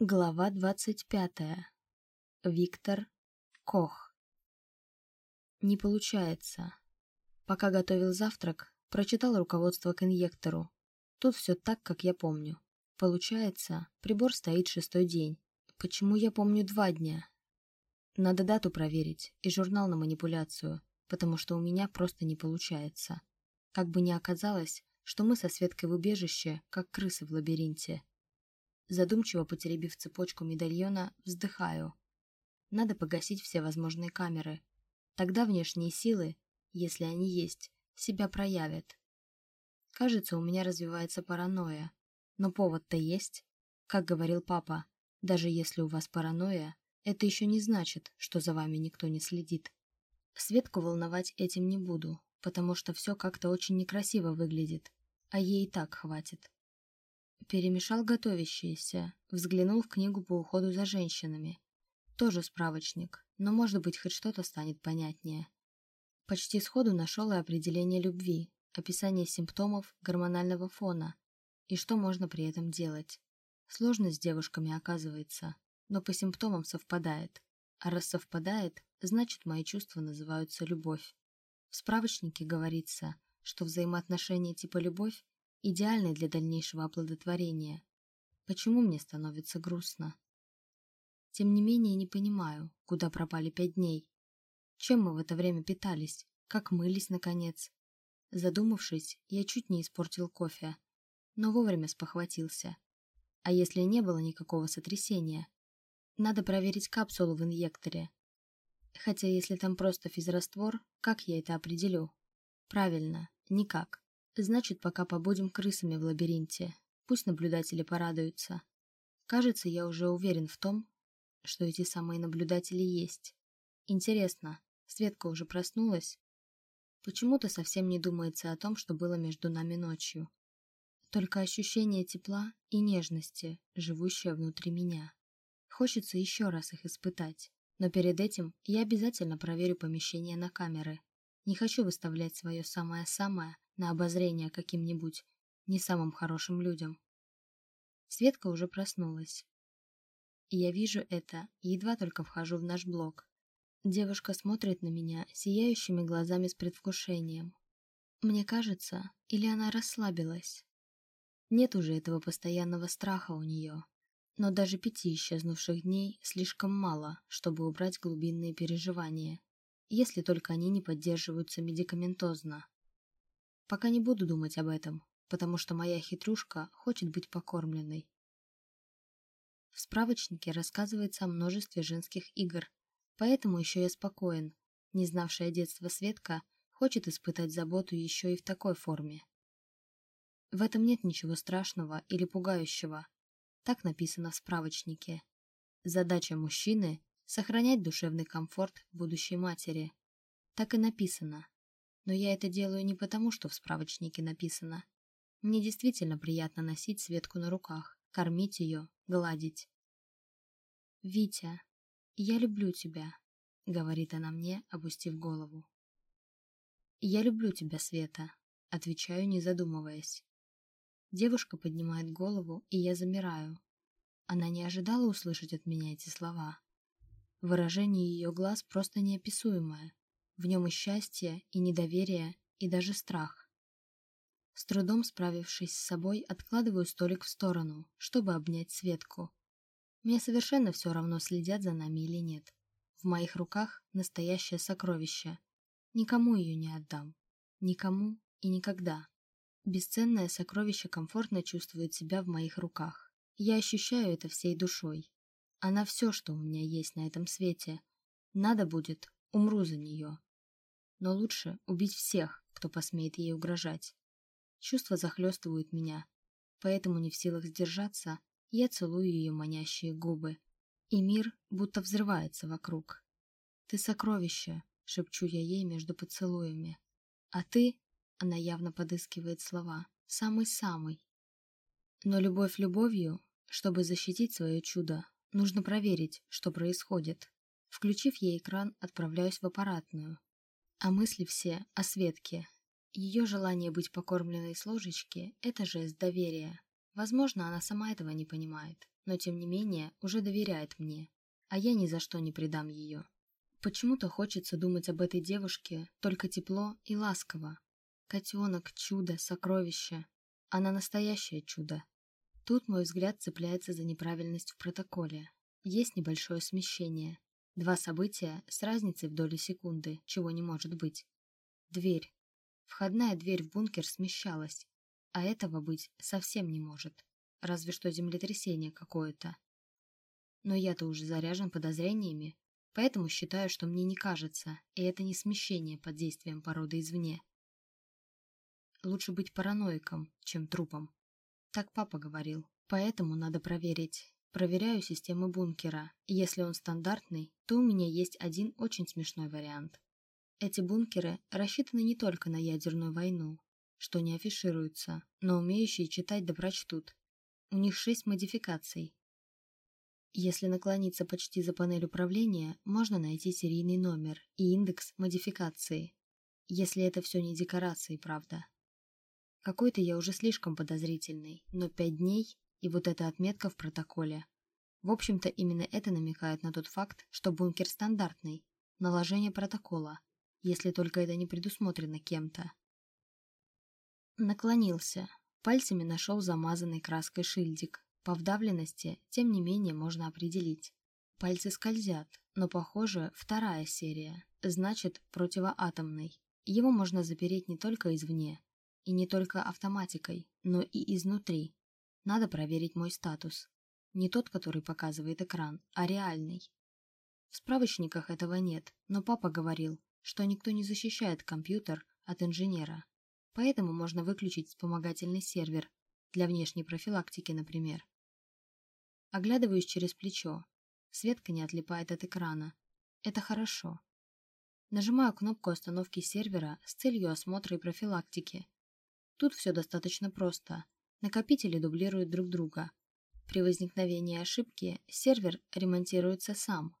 Глава двадцать пятая. Виктор Кох. Не получается. Пока готовил завтрак, прочитал руководство к инъектору. Тут все так, как я помню. Получается, прибор стоит шестой день. Почему я помню два дня? Надо дату проверить и журнал на манипуляцию, потому что у меня просто не получается. Как бы ни оказалось, что мы со Светкой в убежище, как крысы в лабиринте. Задумчиво потеребив цепочку медальона, вздыхаю. Надо погасить все возможные камеры. Тогда внешние силы, если они есть, себя проявят. Кажется, у меня развивается паранойя. Но повод-то есть. Как говорил папа, даже если у вас паранойя, это еще не значит, что за вами никто не следит. Светку волновать этим не буду, потому что все как-то очень некрасиво выглядит, а ей и так хватит. Перемешал готовящиеся, взглянул в книгу по уходу за женщинами. Тоже справочник, но может быть хоть что-то станет понятнее. Почти сходу нашел и определение любви, описание симптомов гормонального фона и что можно при этом делать. Сложно с девушками оказывается, но по симптомам совпадает. А раз совпадает, значит мои чувства называются любовь. В справочнике говорится, что взаимоотношения типа любовь идеальны для дальнейшего оплодотворения. Почему мне становится грустно? Тем не менее не понимаю, куда пропали пять дней. Чем мы в это время питались? Как мылись, наконец? Задумавшись, я чуть не испортил кофе, но вовремя спохватился. А если не было никакого сотрясения? Надо проверить капсулу в инъекторе. Хотя если там просто физраствор, как я это определю? Правильно, никак. Значит, пока побудем крысами в лабиринте. Пусть наблюдатели порадуются. Кажется, я уже уверен в том, что эти самые наблюдатели есть. Интересно, Светка уже проснулась? Почему-то совсем не думается о том, что было между нами ночью. Только ощущение тепла и нежности, живущее внутри меня. Хочется еще раз их испытать. Но перед этим я обязательно проверю помещение на камеры. Не хочу выставлять свое самое-самое на обозрение каким-нибудь не самым хорошим людям. Светка уже проснулась. И я вижу это, едва только вхожу в наш блок. Девушка смотрит на меня сияющими глазами с предвкушением. Мне кажется, или она расслабилась. Нет уже этого постоянного страха у нее. Но даже пяти исчезнувших дней слишком мало, чтобы убрать глубинные переживания, если только они не поддерживаются медикаментозно. Пока не буду думать об этом, потому что моя хитрушка хочет быть покормленной. В справочнике рассказывается о множестве женских игр, поэтому еще я спокоен. Не знавшая детства Светка хочет испытать заботу еще и в такой форме. В этом нет ничего страшного или пугающего. Так написано в справочнике. Задача мужчины – сохранять душевный комфорт будущей матери. Так и написано. Но я это делаю не потому, что в справочнике написано. Мне действительно приятно носить Светку на руках, кормить ее, гладить. «Витя, я люблю тебя», — говорит она мне, опустив голову. «Я люблю тебя, Света», — отвечаю, не задумываясь. Девушка поднимает голову, и я замираю. Она не ожидала услышать от меня эти слова. Выражение ее глаз просто неописуемое. В нем и счастье, и недоверие, и даже страх. С трудом справившись с собой, откладываю столик в сторону, чтобы обнять Светку. Мне совершенно все равно, следят за нами или нет. В моих руках настоящее сокровище. Никому ее не отдам. Никому и никогда. Бесценное сокровище комфортно чувствует себя в моих руках. Я ощущаю это всей душой. Она все, что у меня есть на этом свете. Надо будет, умру за нее. Но лучше убить всех, кто посмеет ей угрожать. Чувства захлестывают меня, поэтому не в силах сдержаться, я целую ее манящие губы. И мир будто взрывается вокруг. «Ты сокровище», — шепчу я ей между поцелуями. «А ты она явно подыскивает слова. Самый-самый. Но любовь любовью, чтобы защитить свое чудо, нужно проверить, что происходит. Включив ей экран, отправляюсь в аппаратную. А мысли все о Светке. Ее желание быть покормленной с ложечки – это жест доверия. Возможно, она сама этого не понимает, но тем не менее уже доверяет мне, а я ни за что не предам ее. Почему-то хочется думать об этой девушке только тепло и ласково. Котенок, чудо, сокровище. Она настоящее чудо. Тут мой взгляд цепляется за неправильность в протоколе. Есть небольшое смещение. Два события с разницей в доли секунды, чего не может быть. Дверь. Входная дверь в бункер смещалась, а этого быть совсем не может. Разве что землетрясение какое-то. Но я-то уже заряжен подозрениями, поэтому считаю, что мне не кажется, и это не смещение под действием породы извне. Лучше быть параноиком, чем трупом. Так папа говорил. Поэтому надо проверить. Проверяю системы бункера, если он стандартный, то у меня есть один очень смешной вариант. Эти бункеры рассчитаны не только на ядерную войну, что не афишируется, но умеющие читать да прочтут. У них шесть модификаций. Если наклониться почти за панель управления, можно найти серийный номер и индекс модификации. Если это все не декорации, правда. Какой-то я уже слишком подозрительный, но пять дней и вот эта отметка в протоколе. В общем-то, именно это намекает на тот факт, что бункер стандартный, наложение протокола, если только это не предусмотрено кем-то. Наклонился, пальцами нашел замазанный краской шильдик. По вдавленности, тем не менее, можно определить. Пальцы скользят, но, похоже, вторая серия, значит, противоатомный. Его можно запереть не только извне, и не только автоматикой, но и изнутри. Надо проверить мой статус. Не тот, который показывает экран, а реальный. В справочниках этого нет, но папа говорил, что никто не защищает компьютер от инженера. Поэтому можно выключить вспомогательный сервер, для внешней профилактики, например. Оглядываюсь через плечо. Светка не отлипает от экрана. Это хорошо. Нажимаю кнопку остановки сервера с целью осмотра и профилактики. Тут все достаточно просто. Накопители дублируют друг друга. При возникновении ошибки сервер ремонтируется сам,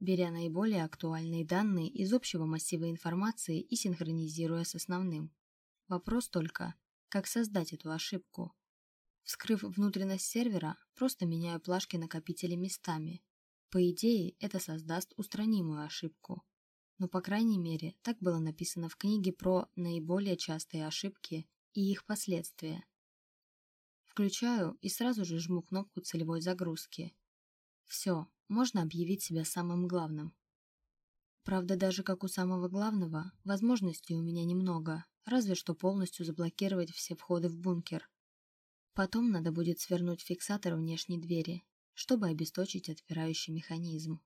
беря наиболее актуальные данные из общего массива информации и синхронизируя с основным. Вопрос только, как создать эту ошибку. Вскрыв внутренность сервера, просто меняю плашки накопителя местами. По идее, это создаст устранимую ошибку. Но, по крайней мере, так было написано в книге про наиболее частые ошибки и их последствия. Включаю и сразу же жму кнопку целевой загрузки. Все, можно объявить себя самым главным. Правда, даже как у самого главного, возможностей у меня немного, разве что полностью заблокировать все входы в бункер. Потом надо будет свернуть фиксатор внешней двери, чтобы обесточить отпирающий механизм.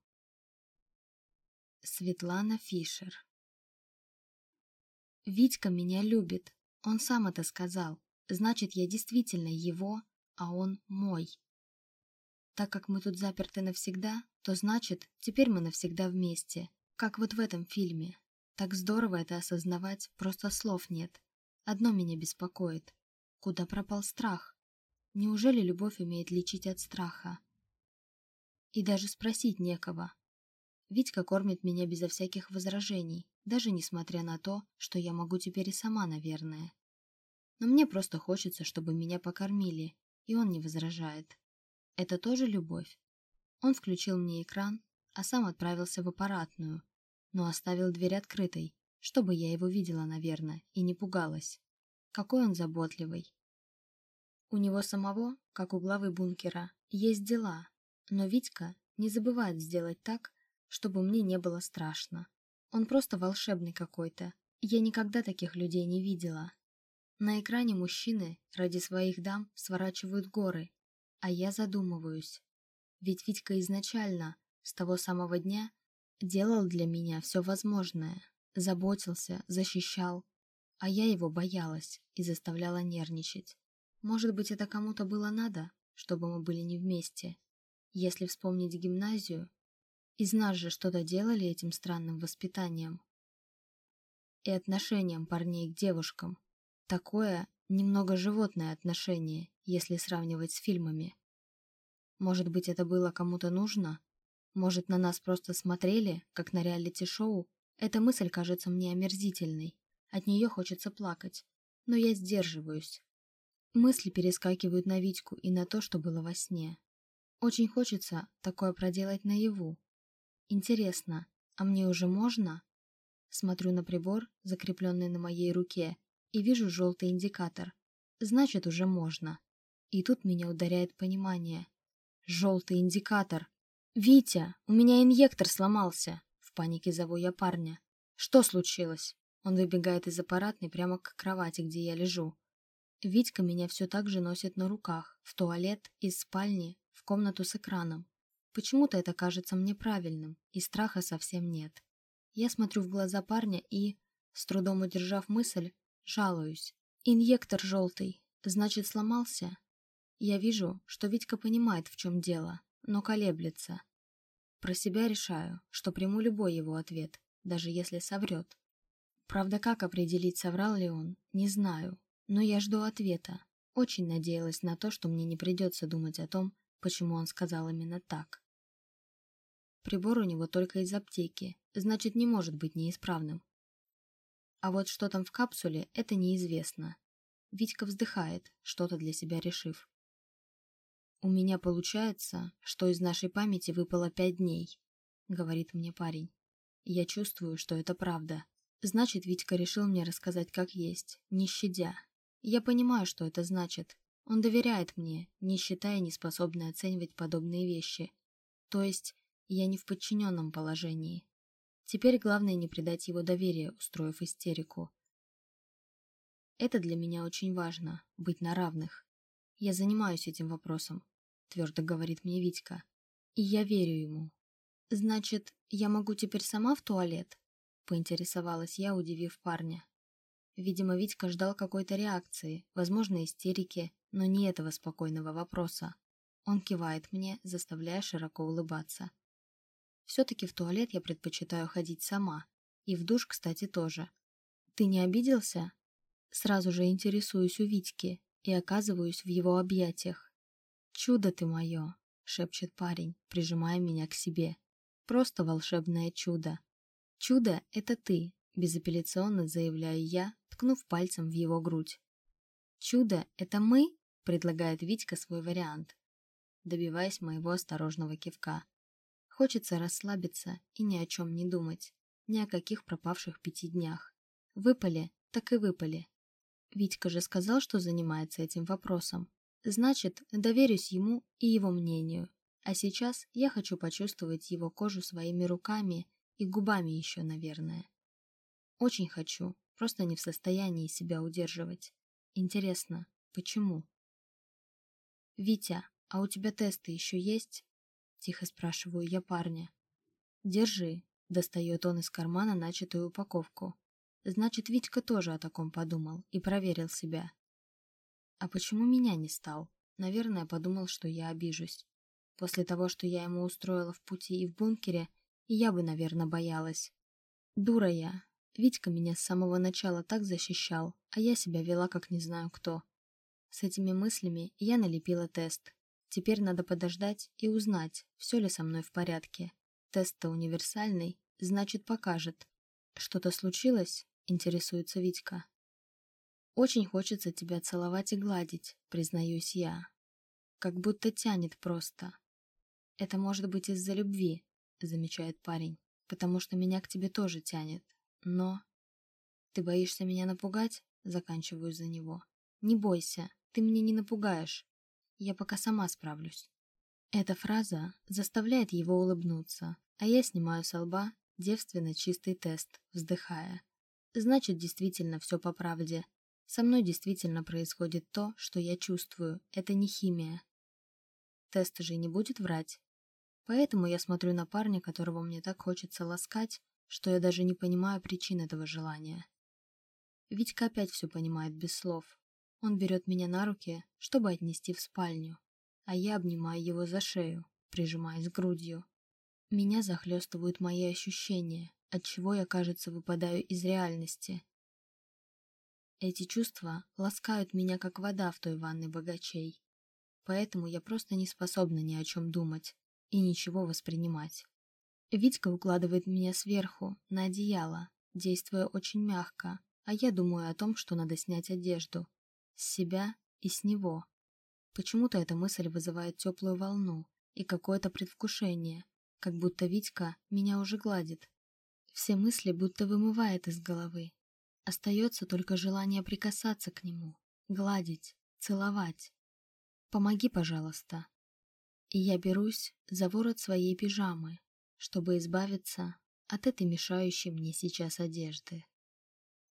Светлана Фишер Витька меня любит, он сам это сказал. Значит, я действительно его, а он мой. Так как мы тут заперты навсегда, то значит, теперь мы навсегда вместе. Как вот в этом фильме. Так здорово это осознавать, просто слов нет. Одно меня беспокоит. Куда пропал страх? Неужели любовь умеет лечить от страха? И даже спросить некого. Витька кормит меня безо всяких возражений даже несмотря на то, что я могу теперь и сама, наверное. Но мне просто хочется, чтобы меня покормили, и он не возражает. Это тоже любовь. Он включил мне экран, а сам отправился в аппаратную, но оставил дверь открытой, чтобы я его видела, наверное, и не пугалась. Какой он заботливый. У него самого, как у главы бункера, есть дела, но Витька не забывает сделать так, чтобы мне не было страшно. Он просто волшебный какой-то. Я никогда таких людей не видела. На экране мужчины ради своих дам сворачивают горы, а я задумываюсь. Ведь Витька изначально, с того самого дня, делал для меня все возможное, заботился, защищал, а я его боялась и заставляла нервничать. Может быть, это кому-то было надо, чтобы мы были не вместе. Если вспомнить гимназию, из нас же что-то делали этим странным воспитанием. И отношением парней к девушкам. Такое немного животное отношение, если сравнивать с фильмами. Может быть, это было кому-то нужно? Может, на нас просто смотрели, как на реалити-шоу? Эта мысль кажется мне омерзительной. От нее хочется плакать. Но я сдерживаюсь. Мысли перескакивают на Витьку и на то, что было во сне. Очень хочется такое проделать наяву. Интересно, а мне уже можно? Смотрю на прибор, закрепленный на моей руке, и вижу желтый индикатор. Значит, уже можно. И тут меня ударяет понимание. Желтый индикатор. «Витя, у меня инъектор сломался!» В панике зову я парня. «Что случилось?» Он выбегает из аппаратной прямо к кровати, где я лежу. Витька меня все так же носит на руках, в туалет, из спальни, в комнату с экраном. Почему-то это кажется мне правильным, и страха совсем нет. Я смотрю в глаза парня и, с трудом удержав мысль, жалуюсь. Инъектор желтый, значит сломался? Я вижу, что Витька понимает, в чем дело, но колеблется. Про себя решаю, что приму любой его ответ, даже если соврет. Правда, как определить, соврал ли он, не знаю, но я жду ответа. Очень надеялась на то, что мне не придется думать о том, почему он сказал именно так. Прибор у него только из аптеки, значит, не может быть неисправным. А вот что там в капсуле, это неизвестно. Витька вздыхает, что-то для себя решив. «У меня получается, что из нашей памяти выпало пять дней», — говорит мне парень. Я чувствую, что это правда. Значит, Витька решил мне рассказать как есть, не щадя. Я понимаю, что это значит. Он доверяет мне, не считая неспособной оценивать подобные вещи. То есть, я не в подчиненном положении. Теперь главное не предать его доверие, устроив истерику. Это для меня очень важно, быть на равных. Я занимаюсь этим вопросом, твердо говорит мне Витька. И я верю ему. Значит, я могу теперь сама в туалет? Поинтересовалась я, удивив парня. Видимо, Витька ждал какой-то реакции, возможно, истерики, но не этого спокойного вопроса. Он кивает мне, заставляя широко улыбаться. Все-таки в туалет я предпочитаю ходить сама. И в душ, кстати, тоже. Ты не обиделся? Сразу же интересуюсь у Витьки и оказываюсь в его объятиях. «Чудо ты мое!» — шепчет парень, прижимая меня к себе. «Просто волшебное чудо!» «Чудо — это ты!» — безапелляционно заявляю я, ткнув пальцем в его грудь. «Чудо — это мы?» — предлагает Витька свой вариант, добиваясь моего осторожного кивка. Хочется расслабиться и ни о чем не думать. Ни о каких пропавших пяти днях. Выпали, так и выпали. Витька же сказал, что занимается этим вопросом. Значит, доверюсь ему и его мнению. А сейчас я хочу почувствовать его кожу своими руками и губами еще, наверное. Очень хочу, просто не в состоянии себя удерживать. Интересно, почему? «Витя, а у тебя тесты еще есть?» Тихо спрашиваю я парня. «Держи», — достает он из кармана начатую упаковку. Значит, Витька тоже о таком подумал и проверил себя. А почему меня не стал? Наверное, подумал, что я обижусь. После того, что я ему устроила в пути и в бункере, я бы, наверное, боялась. Дура я. Витька меня с самого начала так защищал, а я себя вела как не знаю кто. С этими мыслями я налепила тест. Теперь надо подождать и узнать, все ли со мной в порядке. Тест-то универсальный, значит покажет. Что-то случилось? Интересуется Витька. Очень хочется тебя целовать и гладить, признаюсь я. Как будто тянет просто. Это может быть из-за любви, замечает парень, потому что меня к тебе тоже тянет. Но... Ты боишься меня напугать? Заканчиваю за него. Не бойся, ты меня не напугаешь. Я пока сама справлюсь. Эта фраза заставляет его улыбнуться, а я снимаю с лба девственно чистый тест, вздыхая. Значит, действительно все по правде. Со мной действительно происходит то, что я чувствую. Это не химия. Тест же не будет врать. Поэтому я смотрю на парня, которого мне так хочется ласкать, что я даже не понимаю причин этого желания. Витька опять все понимает без слов. Он берет меня на руки, чтобы отнести в спальню, а я обнимаю его за шею, прижимаясь грудью. Меня захлестывают мои ощущения, от чего я, кажется, выпадаю из реальности. Эти чувства ласкают меня, как вода в той ванной богачей. Поэтому я просто не способна ни о чем думать и ничего воспринимать. Витька укладывает меня сверху, на одеяло, действуя очень мягко, а я думаю о том, что надо снять одежду, с себя и с него. Почему-то эта мысль вызывает теплую волну и какое-то предвкушение, как будто Витька меня уже гладит. Все мысли будто вымывает из головы. Остается только желание прикасаться к нему, гладить, целовать. Помоги, пожалуйста. И я берусь за ворот своей пижамы, чтобы избавиться от этой мешающей мне сейчас одежды.